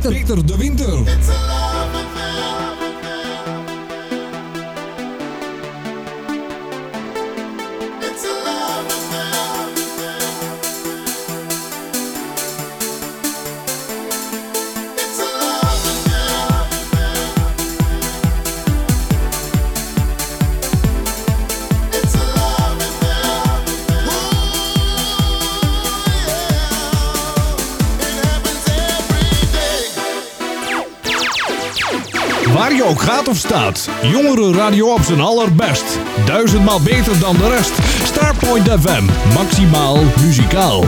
Peter, Peter de Winter. ook gaat of staat. Jongerenradio op zijn allerbest. Duizendmaal beter dan de rest. Starpoint FM. Maximaal muzikaal.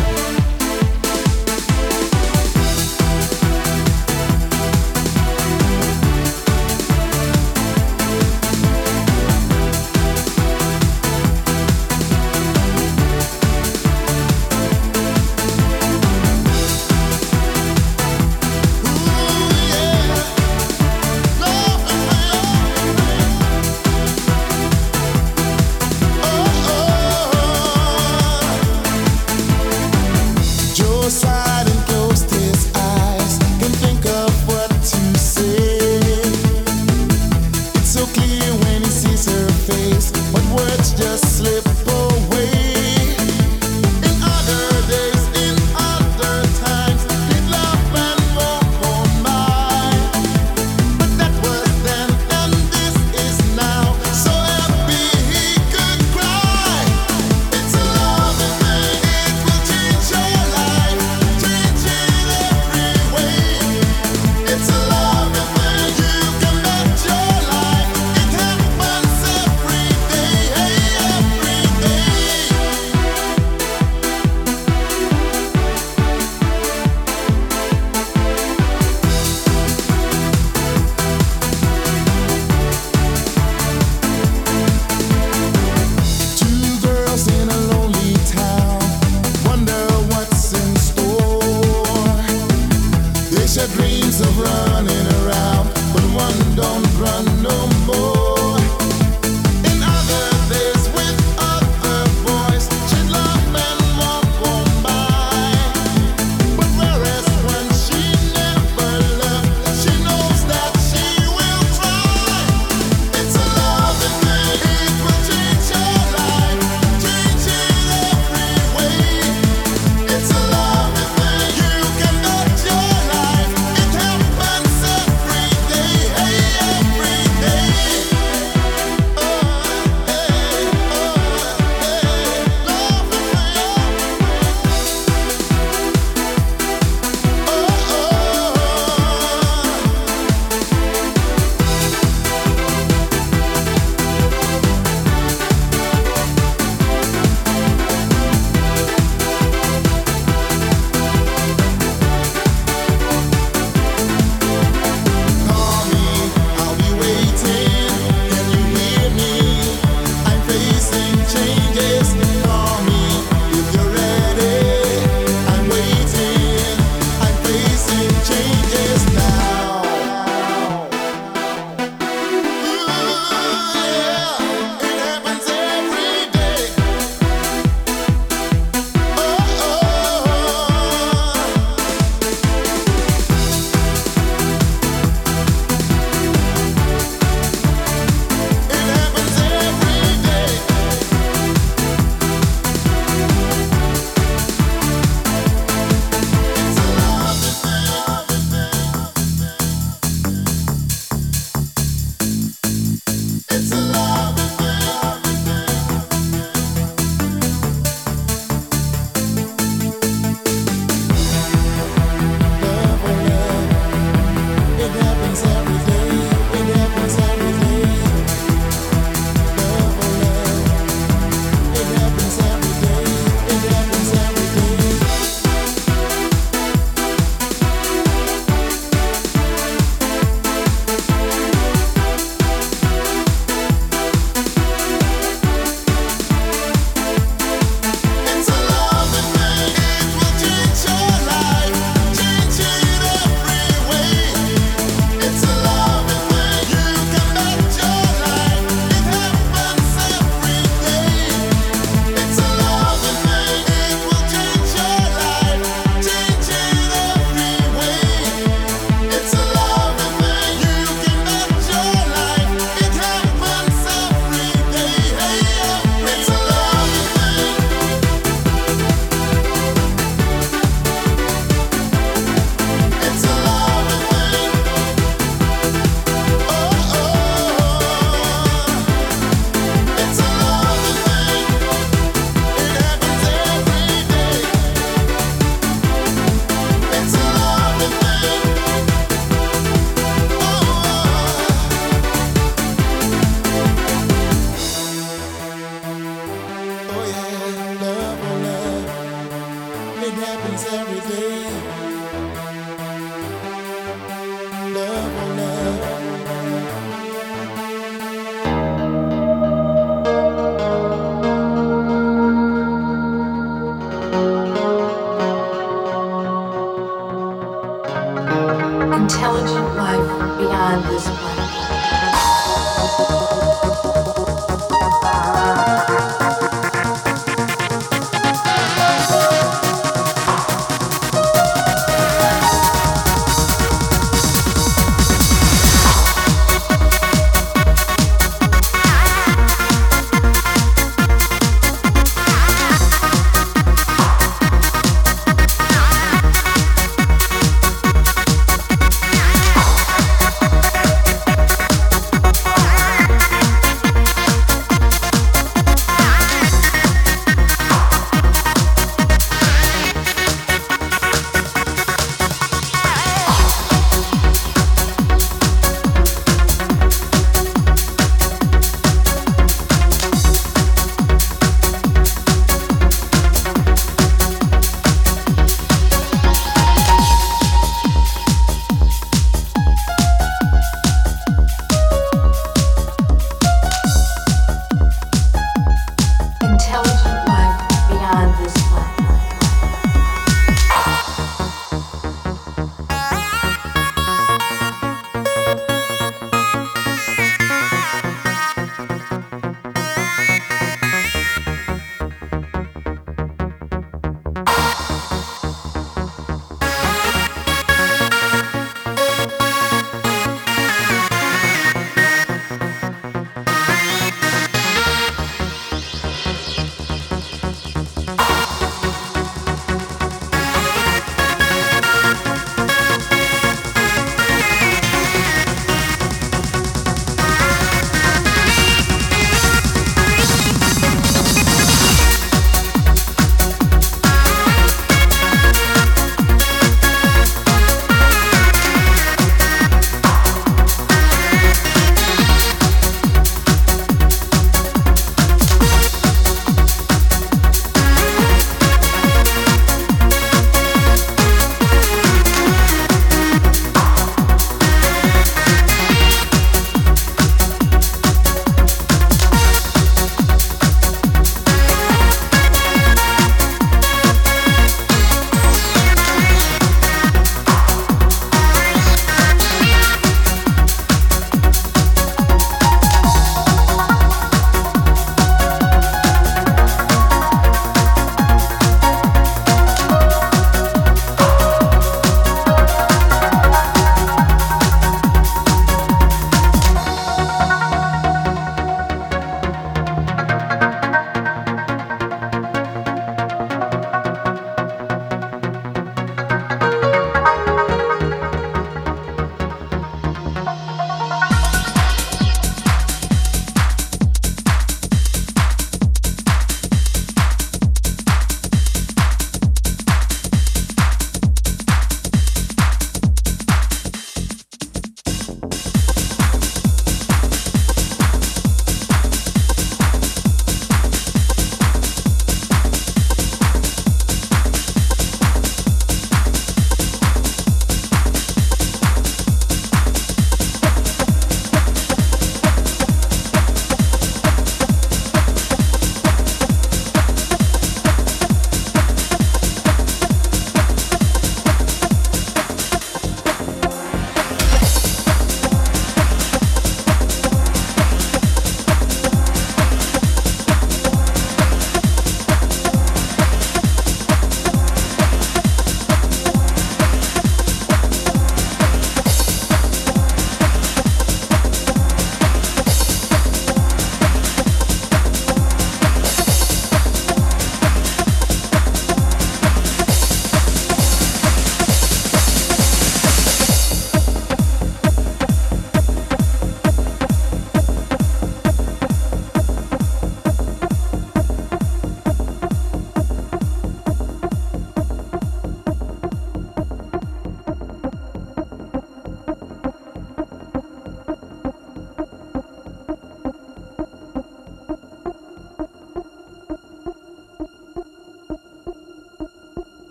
happens every day.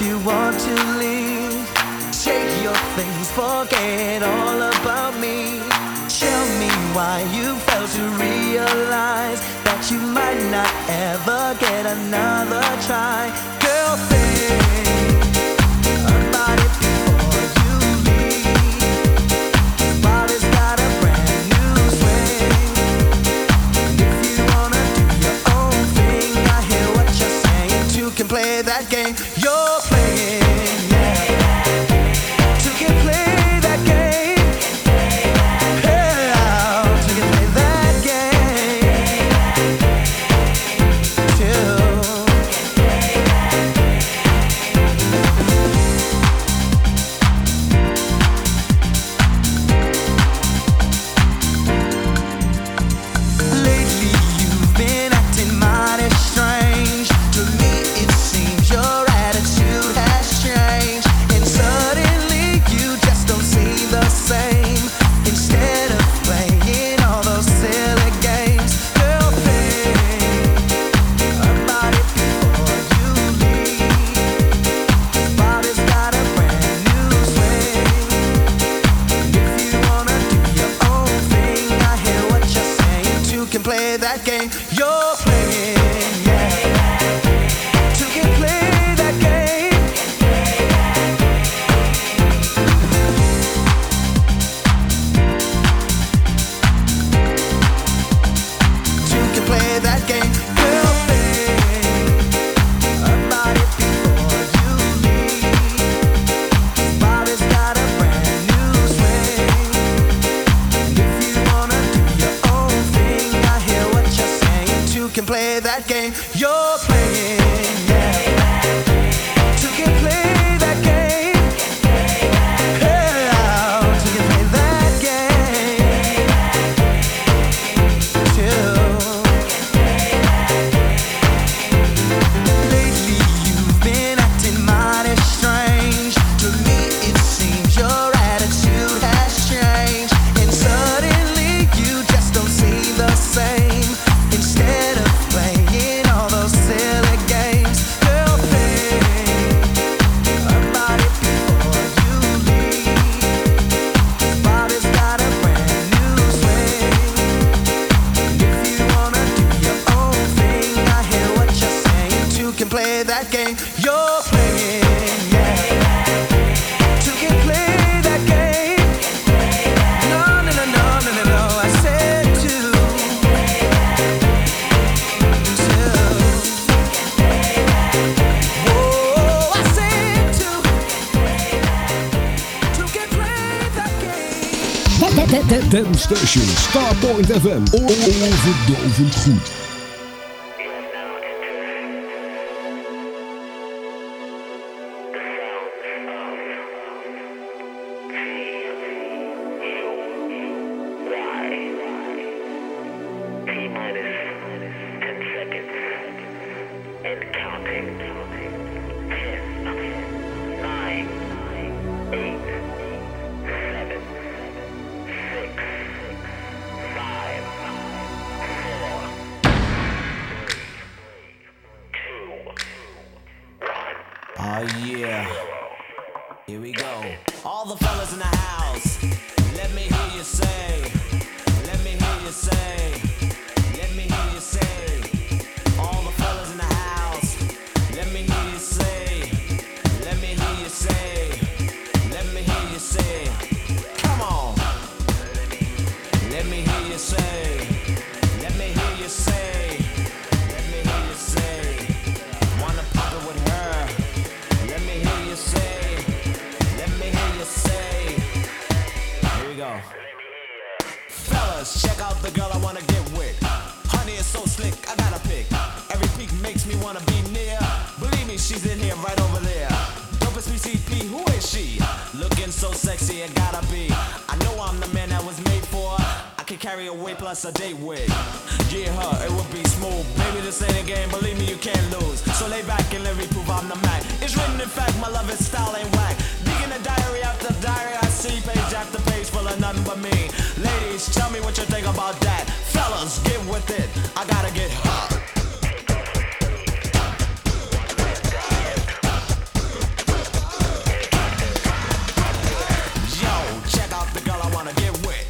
If you want to leave, take your things, forget all about me. Tell me why you failed to realize that you might not ever get another try. that game. You're station Starpoint FM. Overdovend goed. Oh yeah. Here we go. All the fellas in the house, let me hear you say, let me hear you say, let me hear you say. All the fellas in the house, let me hear you say, let me hear you say, let me hear you say. Come on. Let me hear you say. wanna get with. Honey is so slick, I gotta pick. Every peak makes me wanna be near. Believe me, she's in here right over there. Dopest PCP, who is she? Looking so sexy, it gotta be. I know I'm the man that was made for. I can carry a weight plus a date with. Get her, it would be smooth. Baby, this ain't a game, believe me, you can't lose. So lay back and let me prove I'm the man. It's written in fact, my love is style ain't whack. Digging a diary after diary, I see page after page full of nothing but me. Ladies, tell me what you think about that. Fellas, get with it. I gotta get hot. Yo, check out the girl I wanna get with.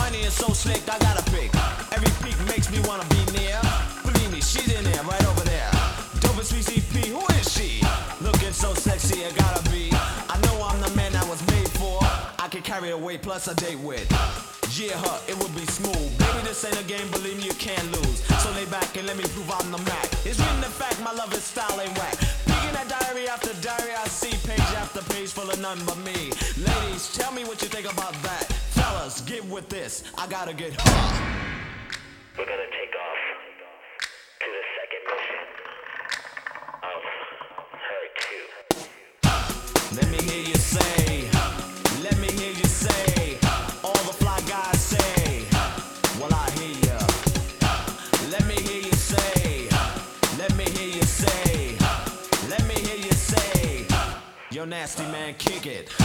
Honey is so slick, I gotta pick. Every peak makes me wanna be near. Believe me, she's in there, right over there. Dope as VCP, who is she? Looking so sexy, I gotta be. I know I'm the man I was made for. I can carry a weight plus a date with. Yeah, her, it would be smooth. Baby, this ain't a game, believe me, you can't lose. So lay back and let me prove I'm the Mac. It's written in fact, my love is style ain't whack. Peeking at diary after diary, I see page after page full of nothing but me. Ladies, tell me what you think about that. Fellas, get with this. I gotta get hot. We're gonna man, kick it.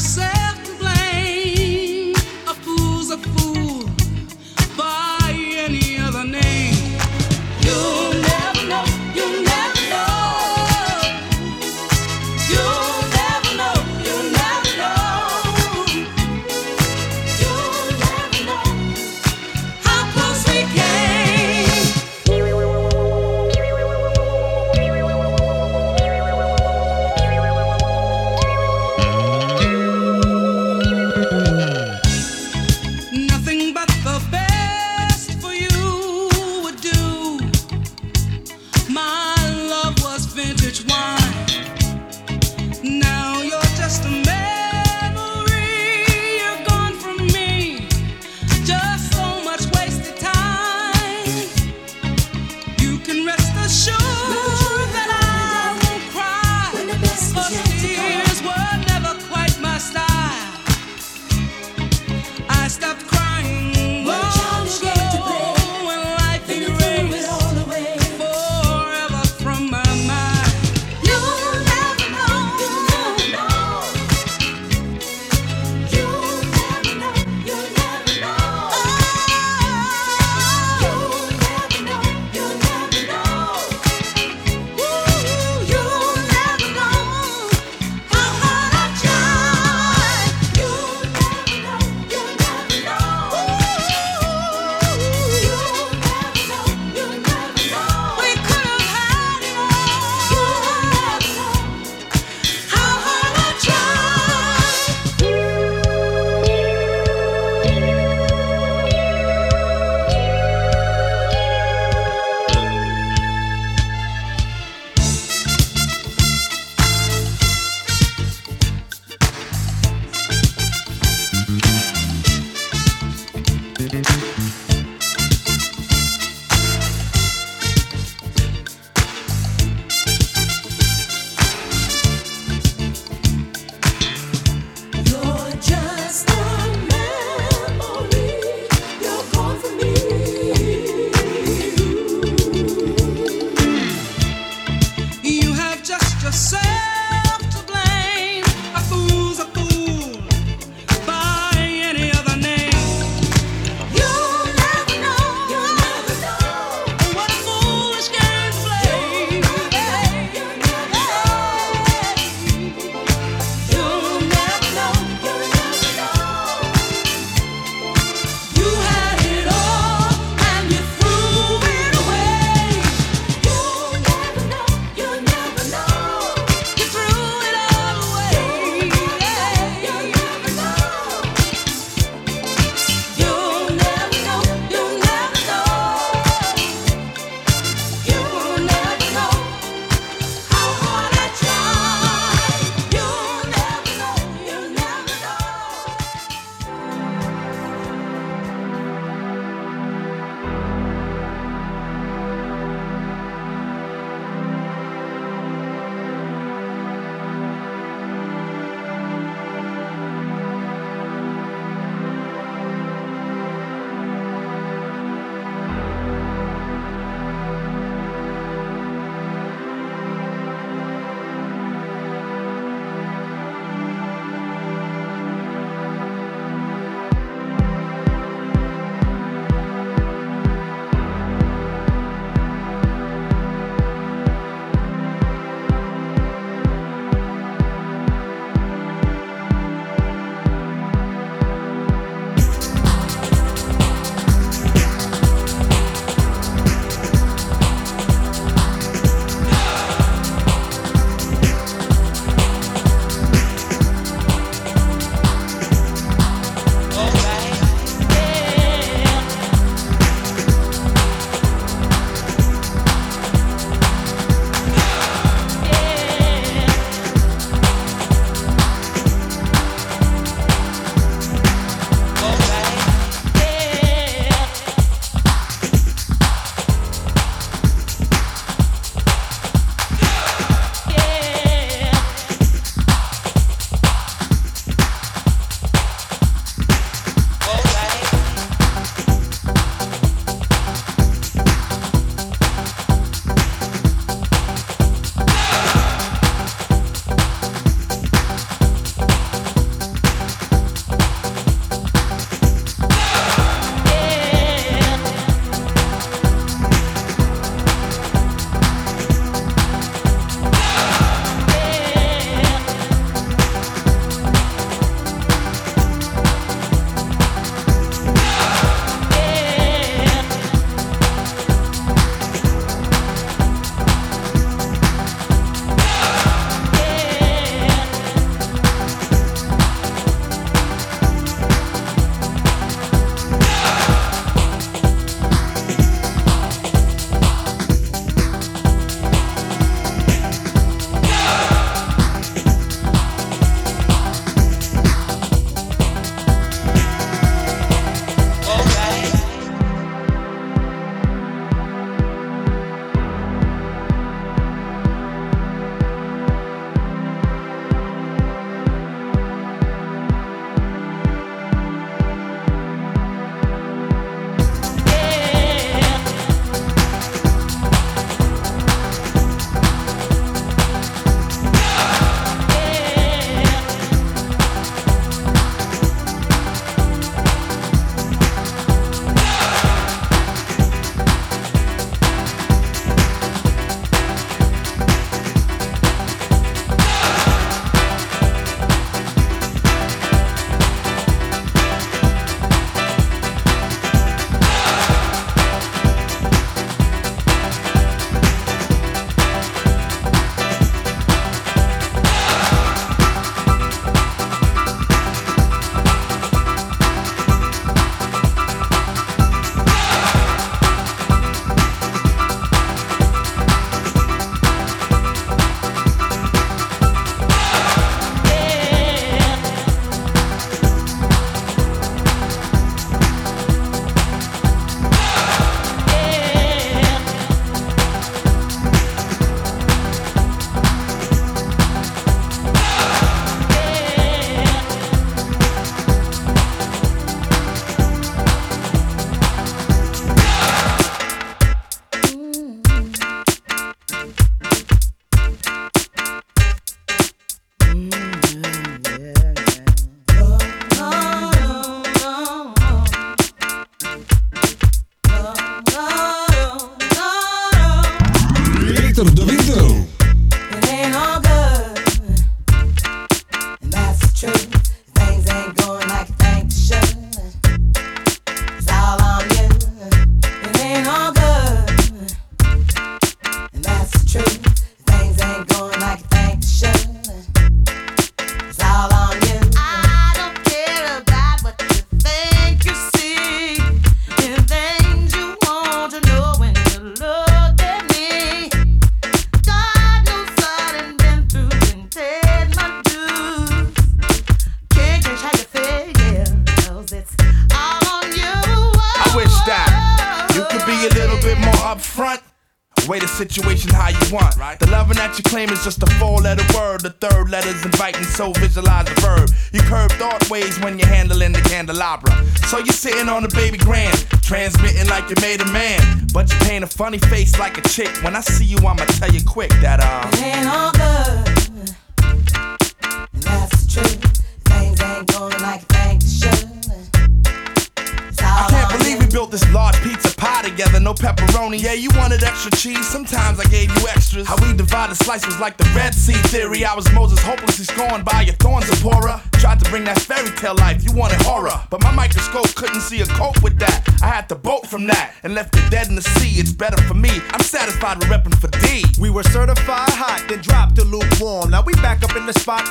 Have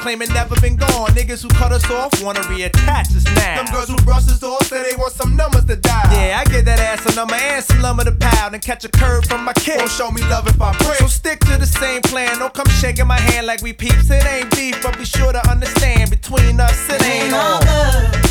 claiming never been gone. Niggas who cut us off wanna reattach us now. Them girls who brush us off say they want some numbers to die. Yeah, I get that ass a number and some lumber to pound and catch a curve from my kid. Won't show me love if I break. So stick to the same plan. Don't come shaking my hand like we peeps. It ain't beef, but be sure to understand between us it ain't, ain't all. Good.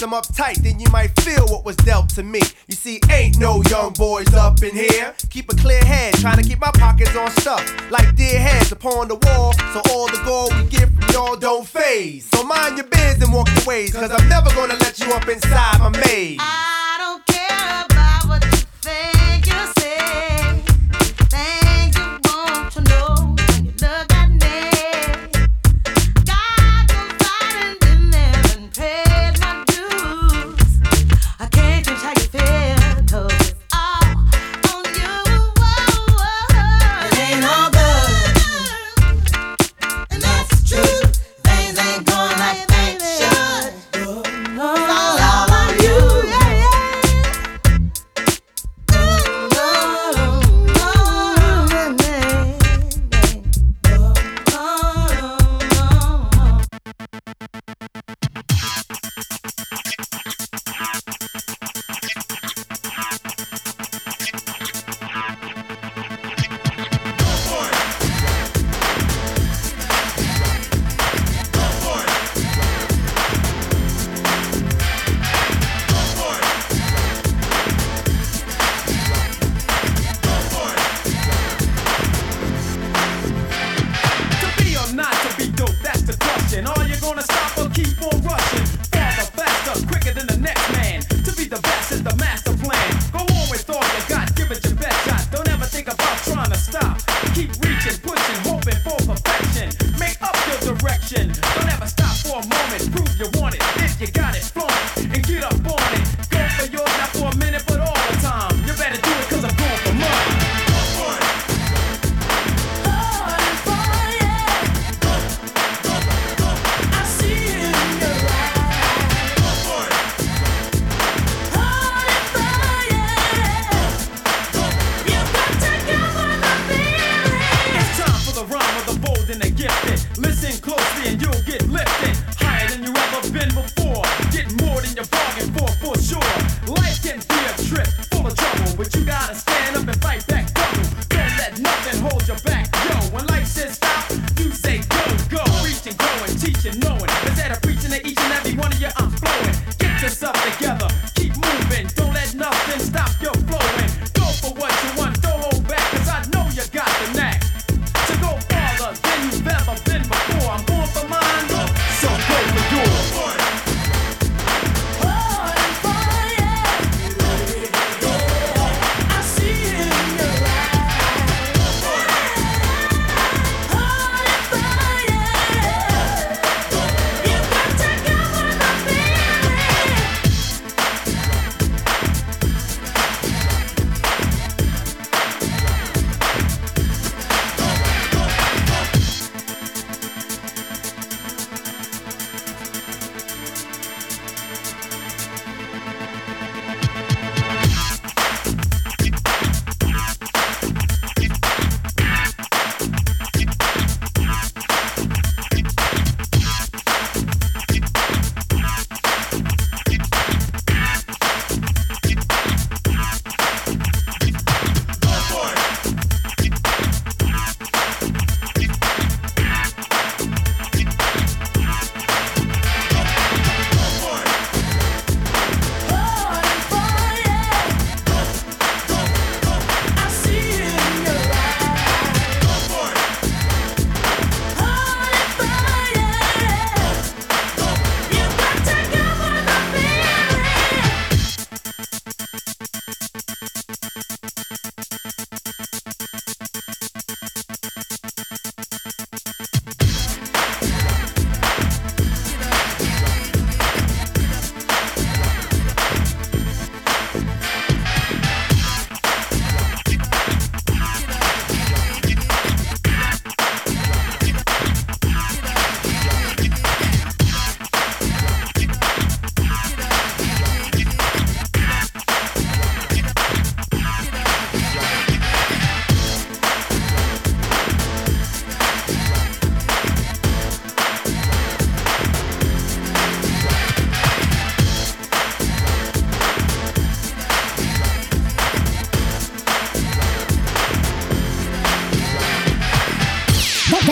them I'm uptight, then you might feel what was dealt to me. You see, ain't no young boys up in here. Keep a clear head, trying to keep my pockets on stuff. Like dead heads upon the wall, so all the gold we get from y'all don't phase. So mind your biz and walk your ways, cause I'm never gonna let you up inside my maze. I don't care about what you think.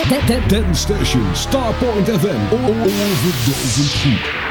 Dance Station, Starpoint FM, overduizend goed. Thank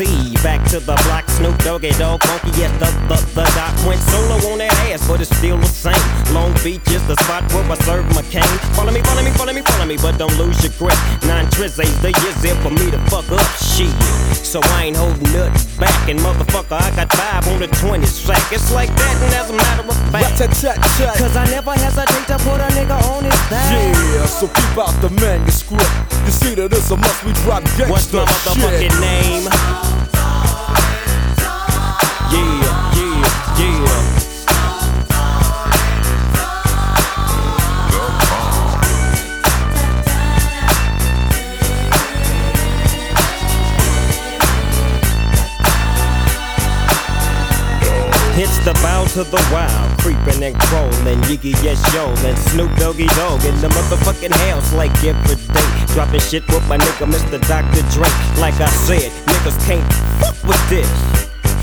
Back to the block, Snoop Doggy Dogg, funky yes, the, the, the doc went solo on that ass, but it's still the same. Long Beach is the spot where I serve my cane. Follow me, follow me, follow me, follow me, but don't lose your grip. Nine trizzies, the years there for me to fuck up shit. So I ain't holding nothing back, and motherfucker, I got five on the 20 sack. It's like that, and as a matter of fact, cause I never hesitate to put a nigga on his back. Yeah, so keep out the manuscript. You see that it's a must we drop gangsta What's my motherfucking shit. name? The bow to the wild, creeping and crawling, Yiggy yes yo, and Snoop Doggy Dogg in the motherfucking house like every day. Dropping shit with my nigga Mr. Dr. Dre. Like I said, niggas can't fuck with this.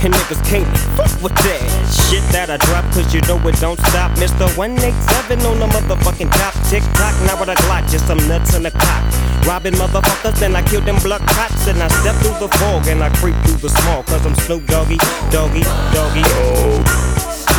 And niggas can't fuck with that shit that I drop, cause you know it don't stop. Mr. 187 on the motherfucking top. Tick tock, now with a Glock, just some nuts in the cock. Robbing motherfuckers, then I kill them blood cops. And I step through the fog and I creep through the small, cause I'm Snoop Doggy, Doggy, Doggy. Oh.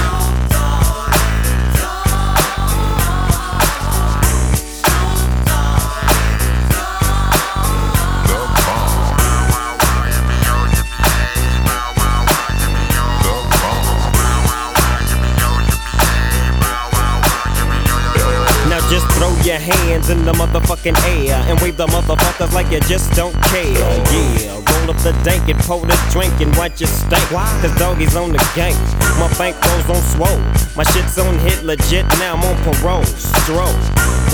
Just throw your hands in the motherfucking air and wave the motherfuckers like you just don't care. Yeah, roll up the dank and pour the drink and watch your stank. Cause doggies on the gang. My bankroll's on swole. My shit's on hit legit, now I'm on parole. Stroll.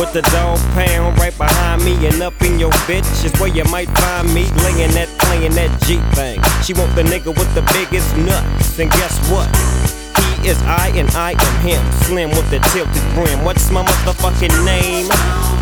With the dog pound right behind me and up in your bitch is where you might find me laying that, playing that G thing. She want the nigga with the biggest nuts, and guess what? He is I and I am him. Slim with the tilted brim. What's my motherfucking name?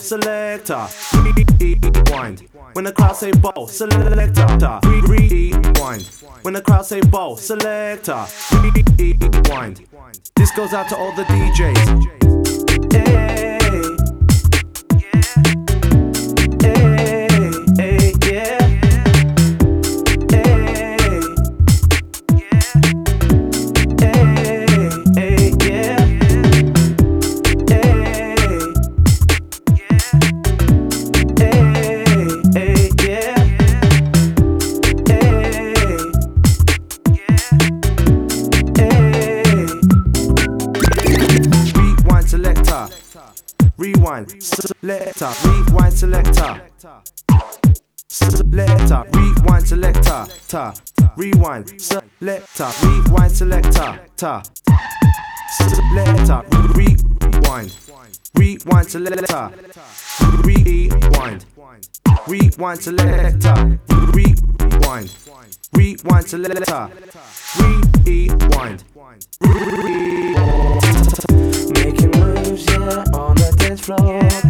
Selector, rewind. When the crowd say ball, selector, rewind. When the crowd say ball, selector, rewind. This goes out to all the DJs. Hey. Selector. Rewind selector. Ta. Rewind selector. Rewind selector. Ta. Selector. Rewind. Rewind selector. Rewind. Rewind selector. Rewind. Rewind selector. Rewind. Making moves, yeah, on the dance floor.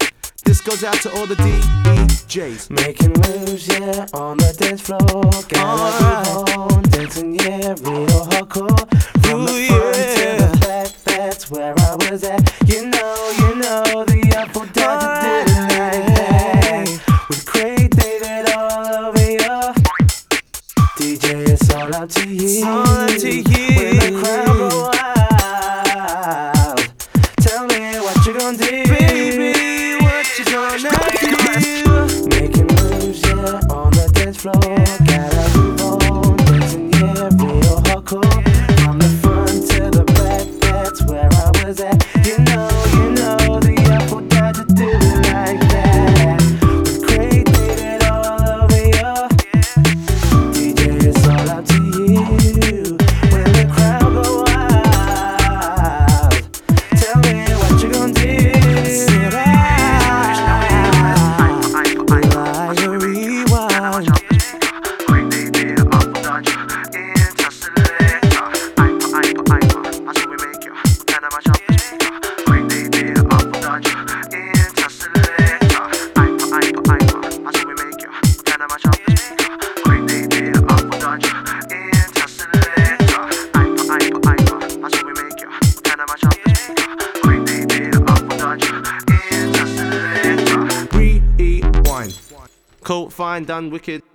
This goes out to all the DJs. Making moves, yeah, on the dance floor. Gotta on, dancing, yeah, real hardcore. From the front to the back, that's where I was at. You know, you know, the Artful Dodger do it like that. With Craig David all over you. DJ, it's all up to you. all up to you. Fine, done, wicked.